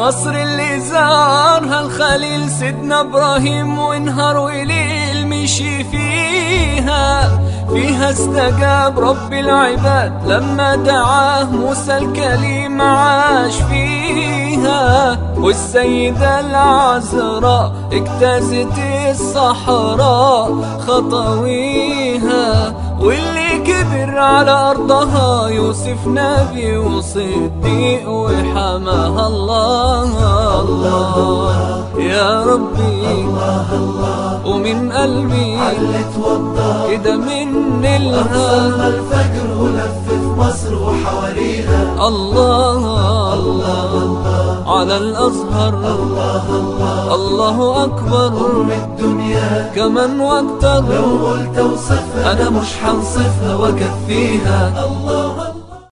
مصر اللي زارها الخليل سيدنا إبراهيم ونهار وليل مشي فيها. فيها استجاب رب العباد لما دعاه موسى الكليم عاش فيها. والسيدة العذراء اجتازت الصحراء خطويها واللي كبر على أرضها يوسف نبي وصديق وحماها الله. الله. يا ربي. الله الله ومن قلبي. علت وضى كده من الها الفجر ولف مصر وحواليها الله. الله على الأزهر. الله الله الله أكبر. أم الدنيا كمان وأكتر لو قلت اوصفها أنا مش هنصفها وأكفيها. الله